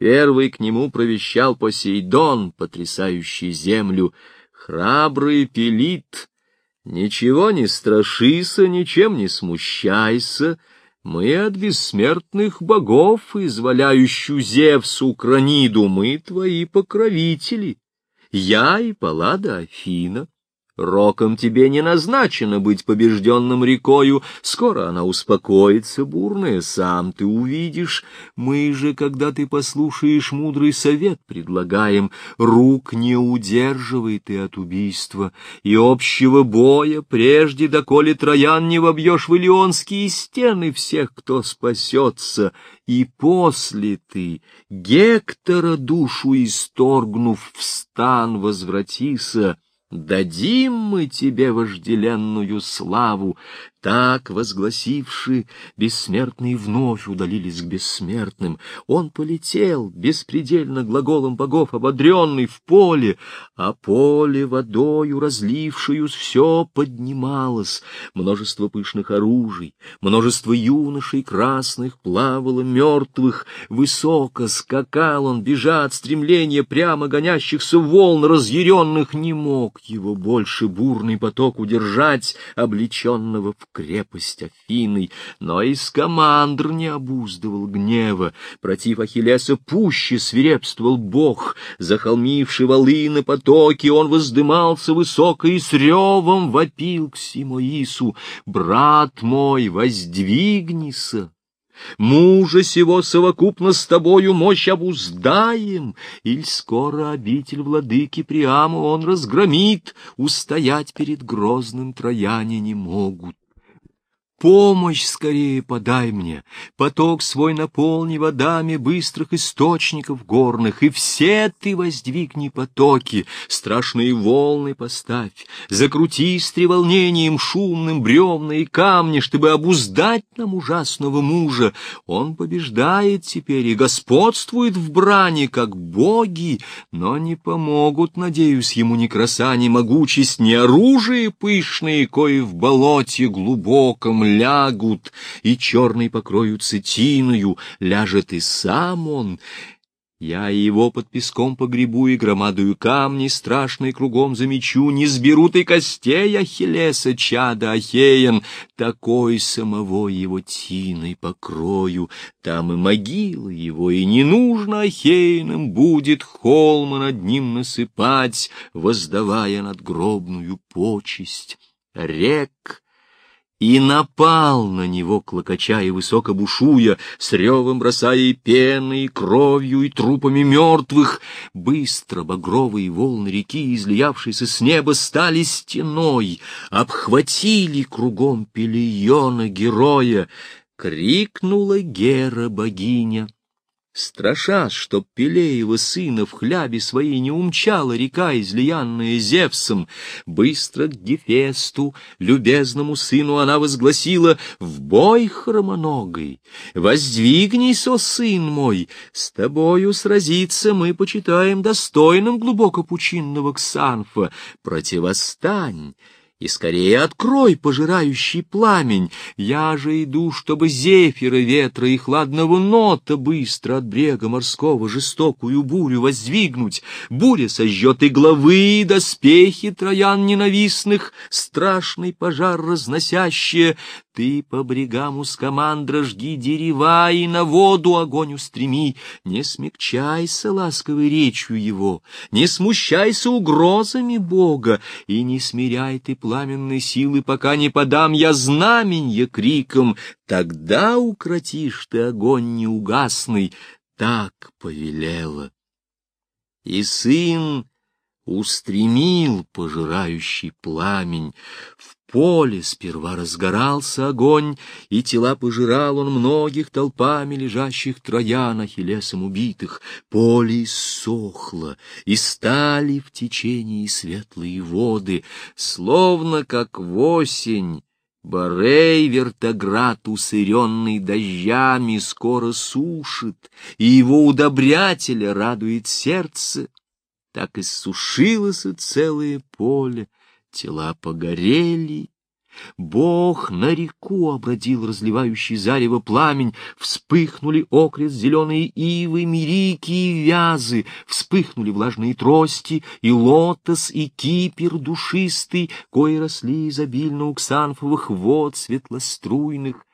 Первый к нему провещал Посейдон, потрясающий землю. Храбрый Пелит, ничего не страшися, ничем не смущайся, мы от бессмертных богов, изволяющую Зевсу Краниду, мы твои покровители. Я и Паллада Афина. Роком тебе не назначено быть побежденным рекою, скоро она успокоится, бурная, сам ты увидишь. Мы же, когда ты послушаешь мудрый совет, предлагаем, рук не удерживай ты от убийства, и общего боя, прежде доколе Троян не вобьешь в Илионские стены всех, кто спасется, и после ты, Гектора душу исторгнув, в стан возвратися, Дадим мы тебе вожделенную славу, так, возгласивши, бессмертные вновь удалились к бессмертным. Он полетел, беспредельно глаголом богов ободренный, в поле, а поле водою разлившуюсь все поднималось. Множество пышных оружий, множество юношей красных плавало мертвых. Высоко скакал он, бежа от стремления прямо гонящихся волн разъяренных, не мог его больше бурный поток удержать, облеченного в крепость Афины, но и скамандр не обуздывал гнева. Против Ахиллеса пуще свирепствовал бог, захолмивший валы на потоке, он воздымался высоко и с ревом вопил к Симоису, «Брат мой, воздвигнися!» Мужа сего совокупно с тобою мощь обуздаем, Иль скоро обитель владыки Приаму он разгромит, Устоять перед грозным трояне не могут. Помощь скорее подай мне, поток свой наполни водами быстрых источников горных, и все ты воздвигни потоки, страшные волны поставь, закрути с треволнением шумным бревна и камни, чтобы обуздать нам ужасного мужа. Он побеждает теперь и господствует в брани, как боги, но не помогут, надеюсь, ему ни краса, ни могучесть, ни оружие пышные, кои в болоте глубоком лягут, и черный покроются тиною, ляжет и сам он. Я его под песком погребу и громадую камни страшные кругом замечу, не сберут и костей Ахиллеса, чада Ахеян, такой самого его тиной покрою, там и могила его, и не нужно Ахеянам будет холма над ним насыпать, воздавая надгробную почесть. Рек и напал на него, клокоча и высоко бушуя, с ревом бросая и пеной, и кровью, и трупами мертвых. Быстро багровые волны реки, излиявшиеся с неба, стали стеной, обхватили кругом Пелиона героя. Крикнула Гера-богиня — Страшась, чтоб Пелеева сына в хлябе своей не умчала река, излиянная Зевсом, быстро к Гефесту, любезному сыну, она возгласила «В бой, хромоногой! Воздвигнись, о сын мой! С тобою сразиться мы почитаем достойным глубоко пучинного Ксанфа! Противостань!» И скорее открой пожирающий пламень. Я же иду, чтобы зефира ветра и хладного нота быстро от брега морского жестокую бурю воздвигнуть. Буря сожжет и главы, и доспехи троян ненавистных, страшный пожар разносящие. Ты по брегам у скамандра жги дерева и на воду огонь устреми. Не смягчайся ласковой речью его, не смущайся угрозами Бога, и не смиряй ты пламенной силы, пока не подам я знаменье криком. Тогда укротишь ты огонь неугасный, так повелела. И сын устремил пожирающий пламень. В поле сперва разгорался огонь, и тела пожирал он многих толпами лежащих троян Ахиллесом убитых. Поле иссохло, и стали в течении светлые воды, словно как в осень Борей вертоград, усыренный дождями, скоро сушит, и его удобрятеля радует сердце так иссушилось и целое поле, тела погорели, Бог на реку обродил разливающий зарево пламень, вспыхнули окрест зеленые ивы, мирики и вязы, вспыхнули влажные трости, и лотос, и кипер душистый, кои росли изобильно у ксанфовых вод светлоструйных,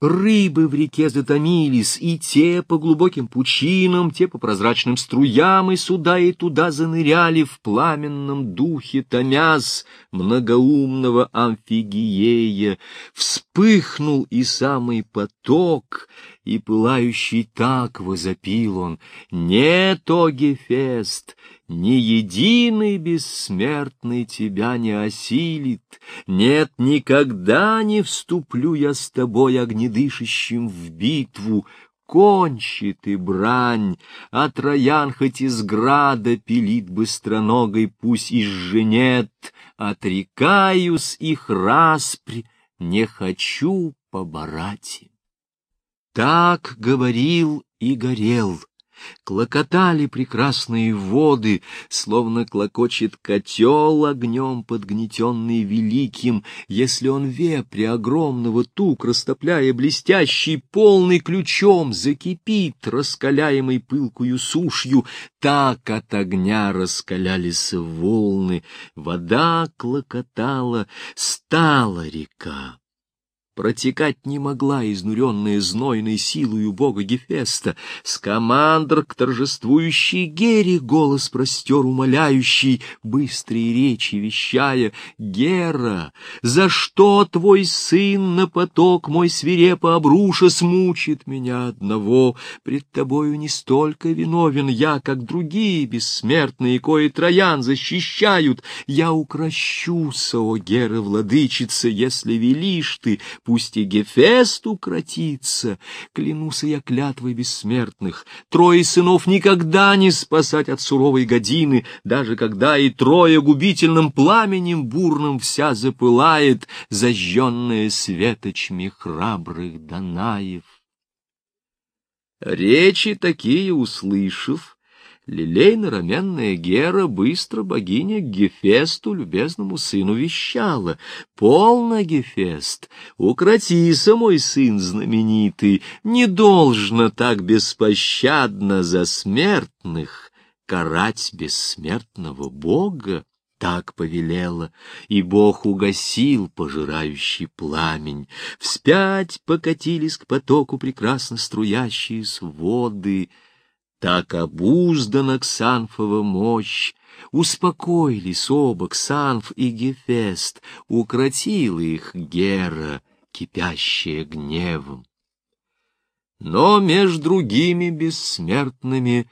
Рыбы в реке затомились, и те по глубоким пучинам, те по прозрачным струям, и сюда и туда заныряли в пламенном духе томяс многоумного амфигиея. Вспыхнул и самый поток, и пылающий так возопил он, «Нет, Гефест, ни единый бессмертный тебя не осилит, нет, никогда не вступлю я с тобой огнедышащим в битву, кончит и брань, а Троян хоть из града пилит быстроногой, пусть и сженет, отрекаюсь их распри, не хочу поборать. Так говорил и горел, Клокотали прекрасные воды, словно клокочет котел огнем подгнетенный великим, если он вепри огромного тук, растопляя блестящий, полный ключом, закипит, раскаляемый пылкую сушью, так от огня раскалялись волны, вода клокотала, стала река протекать не могла изнуренная знойной силою бога Гефеста. Скамандр к торжествующей Гере голос простер умоляющий, быстрые речи вещая, «Гера, за что твой сын на поток мой свирепо обруша смучит меня одного? Пред тобою не столько виновен я, как другие бессмертные, кои троян защищают. Я укращуся, о Гера, владычица, если велишь ты, пусть и Гефест укротится. Клянусь я клятвой бессмертных, трое сынов никогда не спасать от суровой годины, даже когда и трое губительным пламенем бурным вся запылает, зажженная светочми храбрых Данаев. Речи такие услышав, Лилейно-раменная Гера быстро богиня Гефесту, любезному сыну, вещала. «Полно, Гефест, укротися, мой сын знаменитый, не должно так беспощадно за смертных карать бессмертного бога». Так повелела, и Бог угасил пожирающий пламень. Вспять покатились к потоку прекрасно струящиеся воды — так обуздана Ксанфова мощь, Успокоились оба Ксанф и Гефест, Укротила их Гера, кипящая гневом. Но между другими бессмертными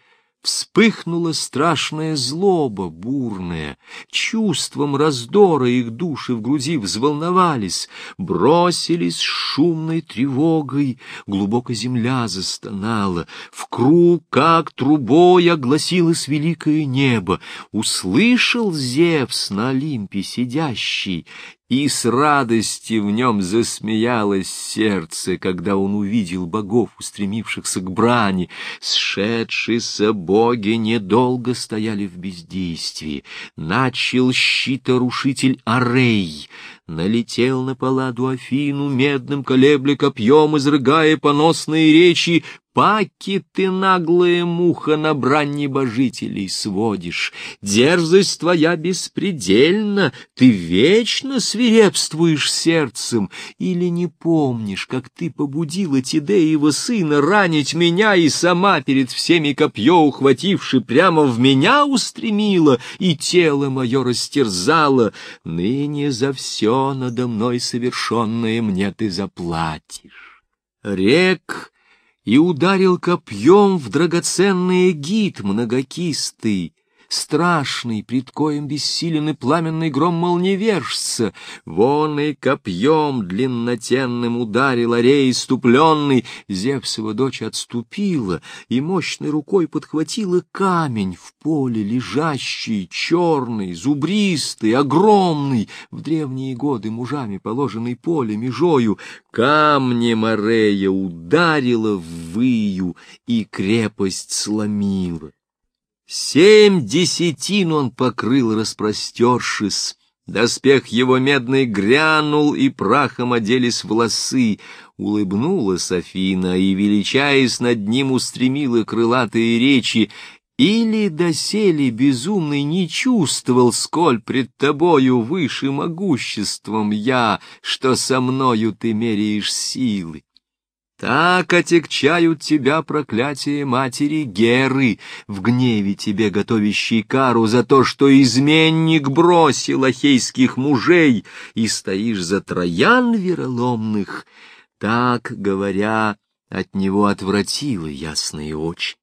Вспыхнула страшная злоба бурная, чувством раздора их души в груди взволновались, бросились шумной тревогой, глубоко земля застонала, в круг, как трубой, огласилось великое небо, услышал Зевс на Олимпе сидящий, и с радости в нем засмеялось сердце, когда он увидел богов, устремившихся к брани. Сшедшиеся боги недолго стояли в бездействии. Начал щиторушитель Арей, налетел на паладу Афину, медным колебля копьем, изрыгая поносные речи, Паки ты, наглая муха, на брань небожителей сводишь. Дерзость твоя беспредельна, ты вечно свирепствуешь сердцем. Или не помнишь, как ты побудила Тидеева сына ранить меня и сама перед всеми копье ухвативши прямо в меня устремила и тело мое растерзала. Ныне за все надо мной совершенное мне ты заплатишь. Рек и ударил копьем в драгоценный гид многокистый, страшный, пред коем бессилен и пламенный гром молниевержца, вон и копьем длиннотенным ударил арей иступленный, Зевсова дочь отступила и мощной рукой подхватила камень в поле лежащий, черный, зубристый, огромный, в древние годы мужами положенный поле межою, камнем Арея ударила в выю и крепость сломила. Семь десятин он покрыл, распростершись, Доспех его медный грянул, и прахом оделись волосы. Улыбнулась Афина и, величаясь над ним, устремила крылатые речи. Или доселе безумный не чувствовал, сколь пред тобою выше могуществом я, что со мною ты меряешь силы. Так отягчают тебя проклятие матери Геры, в гневе тебе готовящей кару за то, что изменник бросил ахейских мужей, и стоишь за троян вероломных. Так, говоря, от него отвратило ясные очи.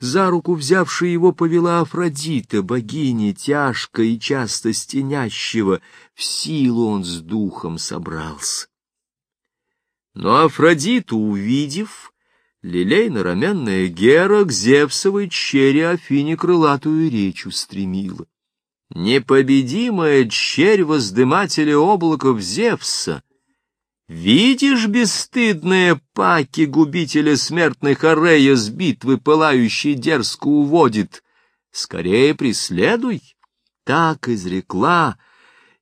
За руку взявшая его повела Афродита, богиня тяжко и часто стенящего, в силу он с духом собрался. Но Афродиту, увидев, лилейно-ромянная Гера к Зевсовой чере Афине крылатую речь устремила. Непобедимая черь воздымателя облаков Зевса, Видишь, бесстыдные паки губителя смертных Арея с битвы пылающей дерзко уводит. Скорее преследуй. Так изрекла,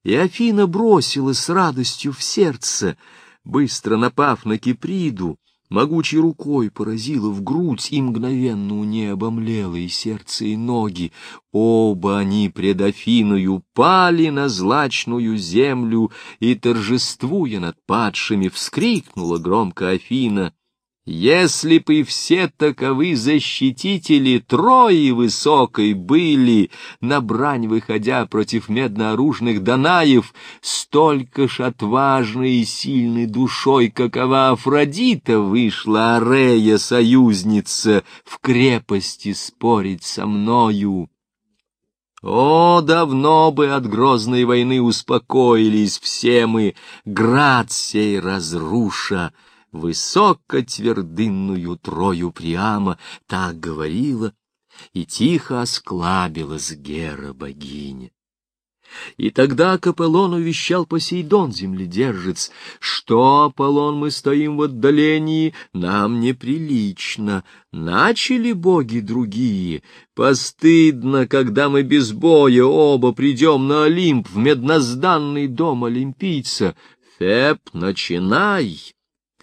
и Афина бросила с радостью в сердце — быстро напав на Киприду, могучей рукой поразила в грудь и мгновенно у ней обомлело и сердце, и ноги. Оба они пред Афиною пали на злачную землю, и, торжествуя над падшими, вскрикнула громко Афина — если бы все таковы защитители Трои высокой были, на брань выходя против меднооружных Данаев, столько ж отважной и сильной душой, какова Афродита вышла, Арея, союзница, в крепости спорить со мною. О, давно бы от грозной войны успокоились все мы, град сей разруша, высокотвердынную трою Приама, так говорила, и тихо осклабилась Гера-богиня. И тогда к Аполлону вещал Посейдон, земледержец, что, Аполлон, мы стоим в отдалении, нам неприлично. Начали боги другие. Постыдно, когда мы без боя оба придем на Олимп, в меднозданный дом олимпийца. Феб, начинай!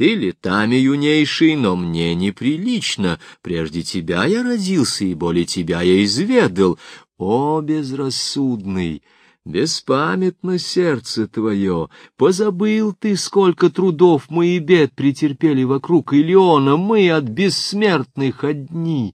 Ты летами юнейший, но мне неприлично. Прежде тебя я родился, и более тебя я изведал. О, безрассудный! Беспамятно сердце твое, позабыл ты, сколько трудов мы и бед претерпели вокруг Илеона, мы от бессмертных одни.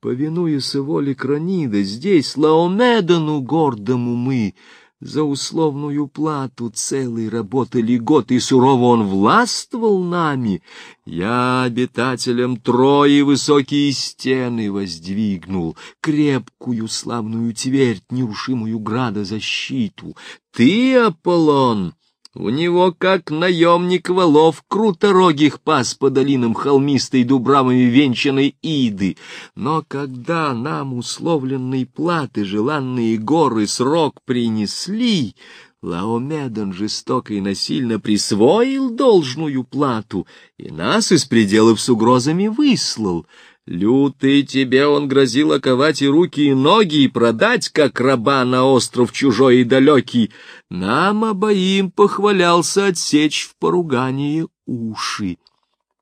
Повинуясь воле Кранида, здесь Лаомедану гордому мы за условную плату целый работали год, и сурово он властвовал нами. Я обитателям Трои высокие стены воздвигнул, крепкую славную твердь, нерушимую града защиту. Ты, Аполлон, у него, как наемник валов, круторогих пас по долинам холмистой дубравами венчанной иды. Но когда нам условленные платы желанные горы срок принесли, Лаомедон жестоко и насильно присвоил должную плату и нас из пределов с угрозами выслал — Лютый тебе он грозил оковать и руки, и ноги, и продать, как раба на остров чужой и далекий. Нам обоим похвалялся отсечь в поругании уши.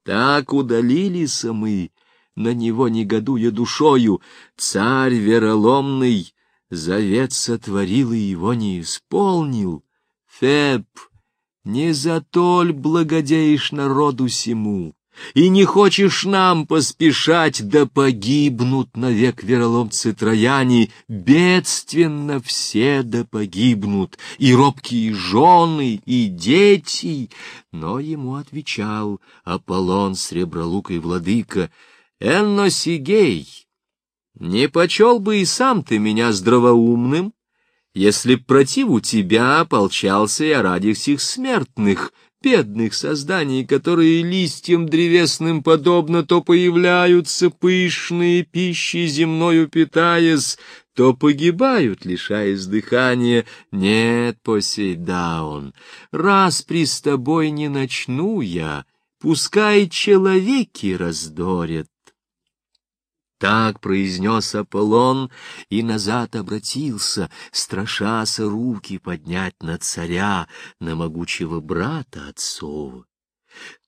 Так удалились мы, на него негодуя душою. Царь вероломный завет сотворил и его не исполнил. Феб, не за толь благодеешь народу сему и не хочешь нам поспешать, да погибнут навек вероломцы трояне, бедственно все да погибнут, и робкие жены, и дети. Но ему отвечал Аполлон сребролукой владыка, Энносигей, не почел бы и сам ты меня здравоумным, если б противу тебя ополчался я ради всех смертных, бедных созданий, которые листьям древесным подобно то появляются пышные пищи земною питаясь, то погибают, лишаясь дыхания. Нет, Посейдаун, раз при с тобой не начну я, пускай человеки раздорят. Так произнес Аполлон и назад обратился, страшася руки поднять на царя, на могучего брата отцова.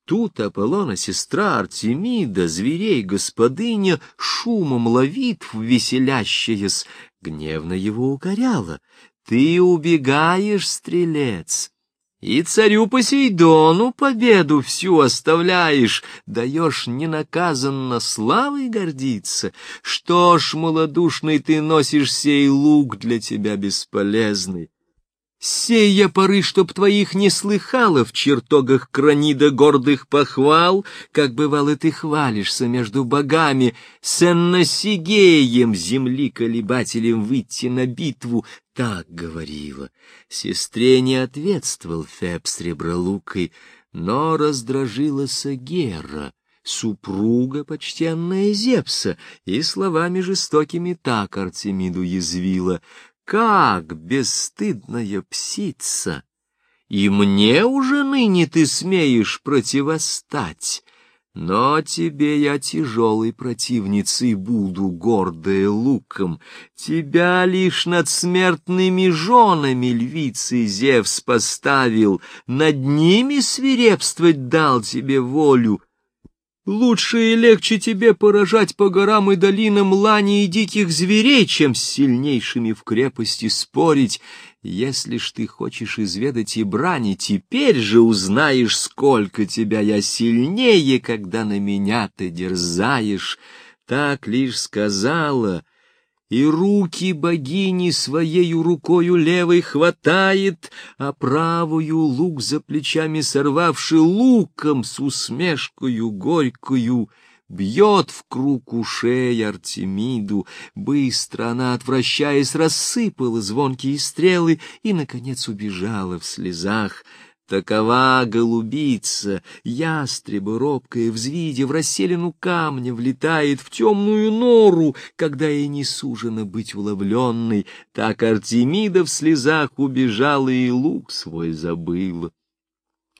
Тут Аполлона, сестра Артемида, зверей господыня, шумом ловит веселящаясь, гневно его укоряла. «Ты убегаешь, стрелец!» И царю Посейдону победу всю оставляешь, даешь ненаказанно славой гордиться. Что ж, малодушный, ты носишь сей лук для тебя бесполезный. Сей я поры, чтоб твоих не слыхала в чертогах кранида гордых похвал, как бывало ты хвалишься между богами, с Энносигеем, земли колебателем, выйти на битву, так говорила. Сестре не ответствовал Феб с ребролукой, но раздражилась Гера, супруга почтенная Зепса, и словами жестокими так Артемиду язвила — как, бесстыдная псица! И мне уже ныне ты смеешь противостать, но тебе я тяжелой противницей буду, гордая луком. Тебя лишь над смертными женами львицы Зевс поставил, над ними свирепствовать дал тебе волю, Лучше и легче тебе поражать по горам и долинам лани и диких зверей, чем с сильнейшими в крепости спорить. Если ж ты хочешь изведать и брани, теперь же узнаешь, сколько тебя я сильнее, когда на меня ты дерзаешь. Так лишь сказала — и руки богини своею рукою левой хватает, а правую лук за плечами сорвавши луком с усмешкою горькую, бьет в круг ушей Артемиду, быстро она, отвращаясь, рассыпала звонкие стрелы и, наконец, убежала в слезах. Такова голубица, ястреба робкая, взвидя в расселину камня, влетает в темную нору, когда ей не сужено быть уловленной. Так Артемида в слезах убежала и лук свой забыла.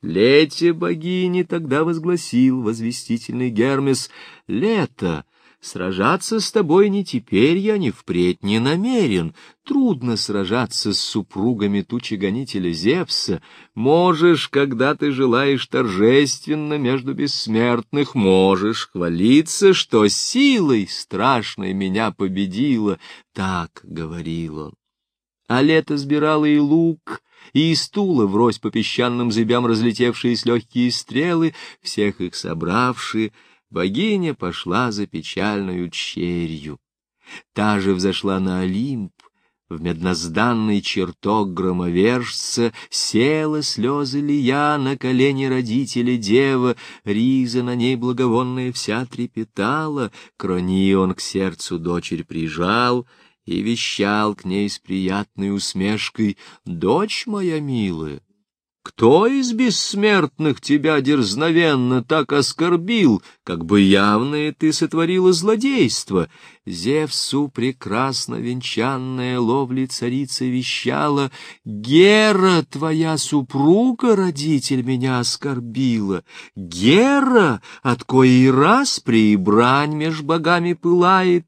Лете богини тогда возгласил возвестительный Гермес, «Лето!» Сражаться с тобой не теперь я, ни впредь не намерен. Трудно сражаться с супругами тучи-гонителя Зевса. Можешь, когда ты желаешь торжественно между бессмертных, можешь хвалиться, что силой страшной меня победила. Так говорил он. А лето сбирало и лук, и из стула врозь по песчаным зыбям разлетевшиеся легкие стрелы, всех их собравшие — богиня пошла за печальную черью. Та же взошла на Олимп, в меднозданный чертог громовержца села слезы лия на колени родителя дева, риза на ней благовонная вся трепетала, крони он к сердцу дочерь прижал и вещал к ней с приятной усмешкой, «Дочь моя милая, кто из бессмертных тебя дерзновенно так оскорбил, как бы явное ты сотворила злодейство? Зевсу прекрасно венчанная ловли царица вещала, Гера, твоя супруга, родитель, меня оскорбила. Гера, от коей раз при брань меж богами пылает.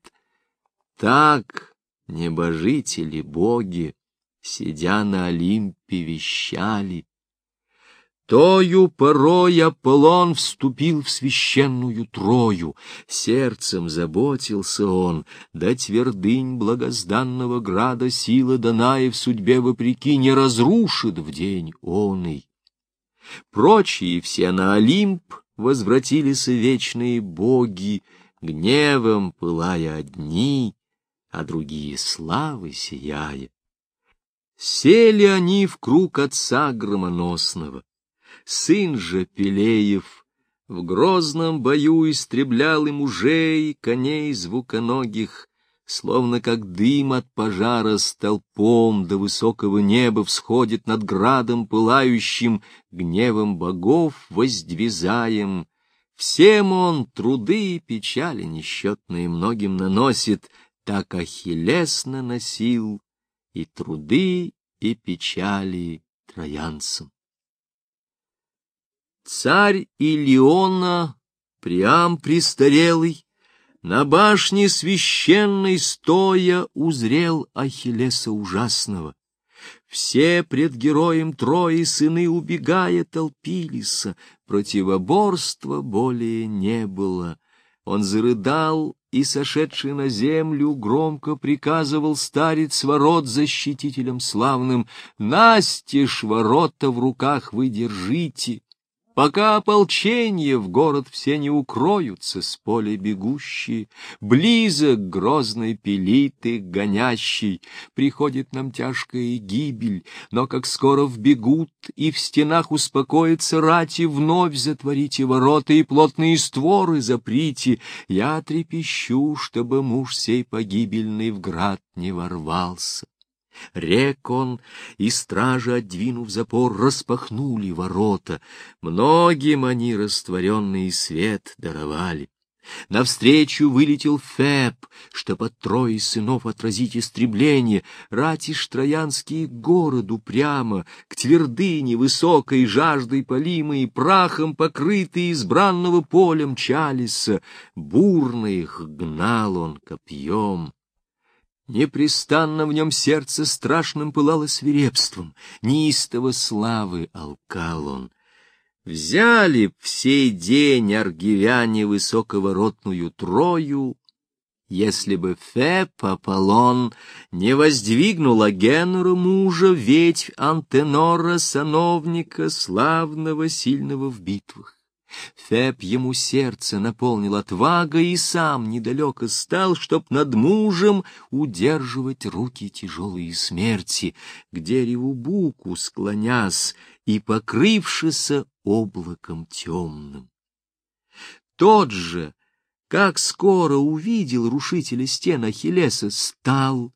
Так небожители боги, сидя на Олимпе, вещали. Тою порой Аполлон вступил в священную Трою, сердцем заботился он, да твердынь благозданного града сила дана в судьбе вопреки не разрушит в день оный. Прочие все на Олимп возвратились вечные боги, гневом пылая одни, а другие славы сияя. Сели они в круг отца громоносного, сын же Пелеев, в грозном бою истреблял и мужей, коней звуконогих, словно как дым от пожара столпом до высокого неба всходит над градом пылающим, гневом богов воздвизаем. Всем он труды и печали несчетные многим наносит, так Ахиллес наносил и труды, и печали троянцам. Царь Илиона, Приам престарелый, на башне священной стоя узрел Ахиллеса ужасного. Все пред героем Трои сыны, убегая, толпились, противоборства более не было. Он зарыдал и, сошедший на землю, громко приказывал старец ворот защитителям славным, «Настежь ворота в руках вы держите!» Пока ополчение в город все не укроются с поля бегущие, Близок грозной пелиты гонящий, Приходит нам тяжкая гибель, но как скоро вбегут И в стенах успокоится рати, Вновь затворите ворота и плотные створы заприте, Я трепещу, чтобы муж сей погибельный в град не ворвался. Рек он, и стражи, отдвинув запор, распахнули ворота. Многим они растворенный свет даровали. Навстречу вылетел Феб, чтоб от трое сынов отразить истребление, ратишь троянские городу прямо, к твердыне высокой жаждой полимой, прахом покрытые избранного полем чалиса, бурно их гнал он копьем. Непрестанно в нем сердце страшным пылало свирепством, неистово славы алкал он. Взяли б в сей день аргивяне высоковоротную Трою, если бы Феб Аполлон не воздвигнул Агенора мужа ветвь Антенора, сановника, славного, сильного в битвах. Феб ему сердце наполнил отвагой и сам недалеко стал, чтоб над мужем удерживать руки тяжелые смерти, к дереву буку склонясь и покрывшися облаком темным. Тот же, как скоро увидел рушителя стен Ахиллеса, стал,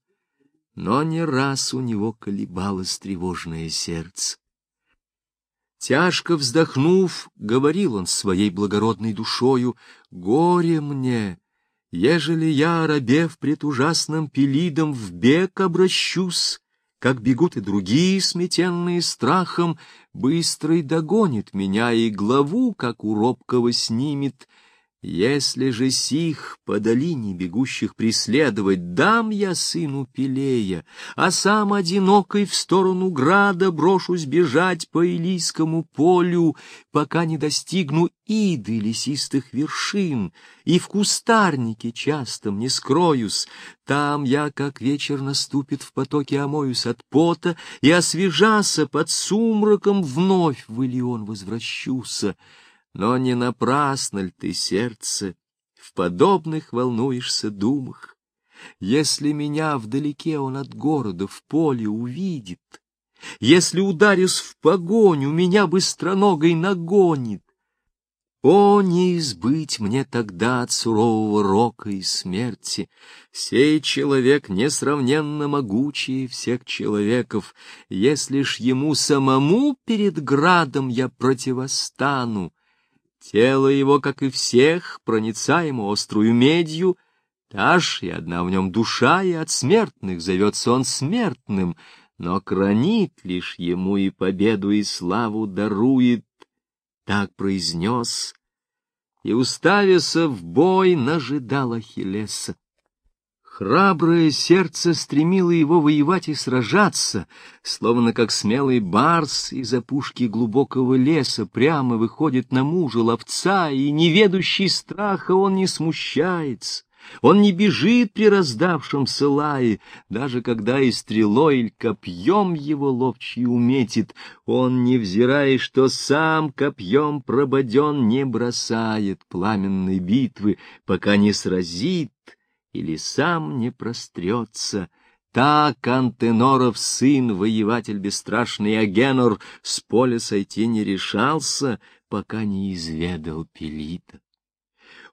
но не раз у него колебалось тревожное сердце. Тяжко вздохнув, говорил он своей благородной душою, «Горе мне, ежели я, рабев пред ужасным пелидом, в бег обращусь, как бегут и другие, сметенные страхом, быстрый догонит меня и главу, как у робкого снимет, если же сих по долине бегущих преследовать, дам я сыну Пелея, а сам одинокой в сторону града брошусь бежать по Илийскому полю, пока не достигну иды лесистых вершин, и в кустарнике частом не скроюсь. Там я, как вечер наступит, в потоке омоюсь от пота, и освежася под сумраком вновь в Илион возвращуся. Но не напрасно ль ты, сердце, в подобных волнуешься думах? Если меня вдалеке он от города в поле увидит, если ударюсь в погоню, меня быстроногой нагонит, о, не избыть мне тогда от сурового рока и смерти! Сей человек несравненно могучий всех человеков, если ж ему самому перед градом я противостану, Тело его, как и всех, проницаемо острую медью, та ж и одна в нем душа, и от смертных зовется он смертным, но кранит лишь ему и победу, и славу дарует. Так произнес, и, уставися в бой, нажидал Ахиллеса. Храброе сердце стремило его воевать и сражаться, словно как смелый барс из опушки глубокого леса прямо выходит на мужа ловца, и, неведущий страха, он не смущается. Он не бежит при раздавшемся лае, даже когда и стрелой или копьем его ловчий уметит, он, невзирая, что сам копьем прободен, не бросает пламенной битвы, пока не сразит или сам не прострется. Так Антеноров сын, воеватель бесстрашный Агенор, с поля сойти не решался, пока не изведал Пелита.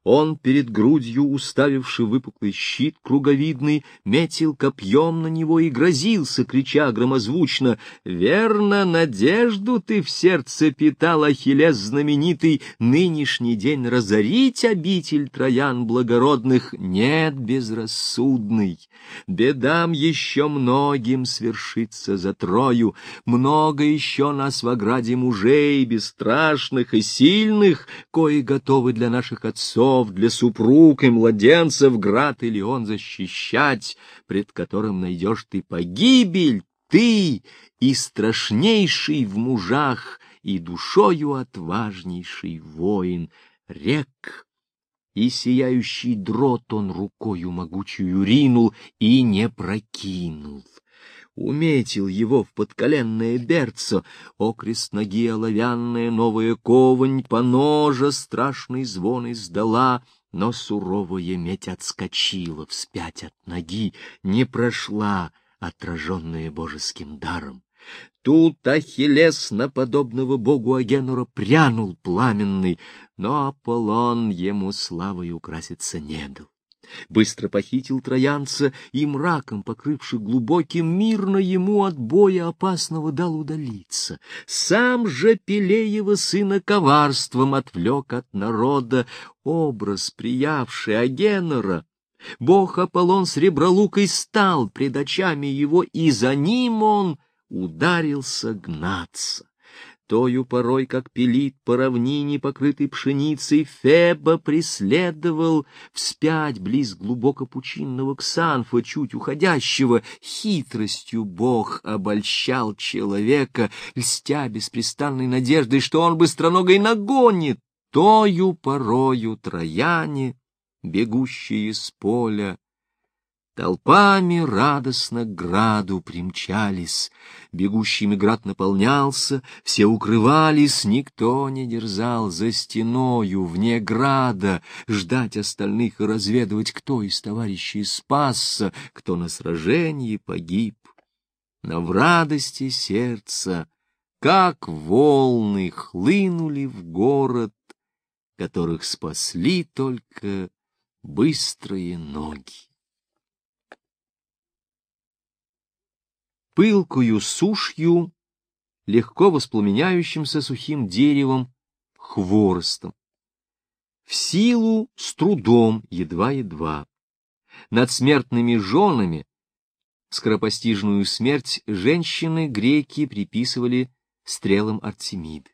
Он, перед грудью уставивший выпуклый щит круговидный, метил копьем на него и грозился, крича громозвучно, «Верно, надежду ты в сердце питал, Ахиллес знаменитый, нынешний день разорить обитель троян благородных? Нет, безрассудный, бедам еще многим свершится за Трою, много еще нас в ограде мужей, бесстрашных и сильных, кои готовы для наших отцов, вдов, для супруг и младенцев град или он защищать, пред которым найдешь ты погибель, ты и страшнейший в мужах, и душою отважнейший воин, рек. И сияющий дрот он рукою могучую ринул и не прокинул уметил его в подколенное берцо, окрест ноги оловянная, новая ковань, по ножа страшный звон издала, но суровая медь отскочила вспять от ноги, не прошла, отраженная божеским даром. Тут Ахиллес на подобного богу Агенора прянул пламенный, но Аполлон ему славой украситься не дал быстро похитил троянца и, мраком покрывший глубоким, мирно ему от боя опасного дал удалиться. Сам же Пелеева сына коварством отвлек от народа образ, приявший Агенора. Бог Аполлон с ребролукой стал пред очами его, и за ним он ударился гнаться. Тою порой, как пилит по равнине, покрытой пшеницей, Феба преследовал вспять близ глубоко пучинного Ксанфа, чуть уходящего. Хитростью Бог обольщал человека, льстя беспрестанной надеждой, что он быстроногой нагонит. Тою порою трояне, бегущие с поля, Толпами радостно к граду примчались, бегущими град наполнялся, все укрывались, никто не дерзал за стеною вне града ждать остальных и разведывать, кто из товарищей спасся, кто на сражении погиб. Но в радости сердца, как волны, хлынули в город, которых спасли только быстрые ноги. Пылкую сушью, легко воспламеняющимся сухим деревом, хворостом. В силу с трудом, едва-едва. Над смертными женами скоропостижную смерть женщины греки приписывали стрелам Артемиды.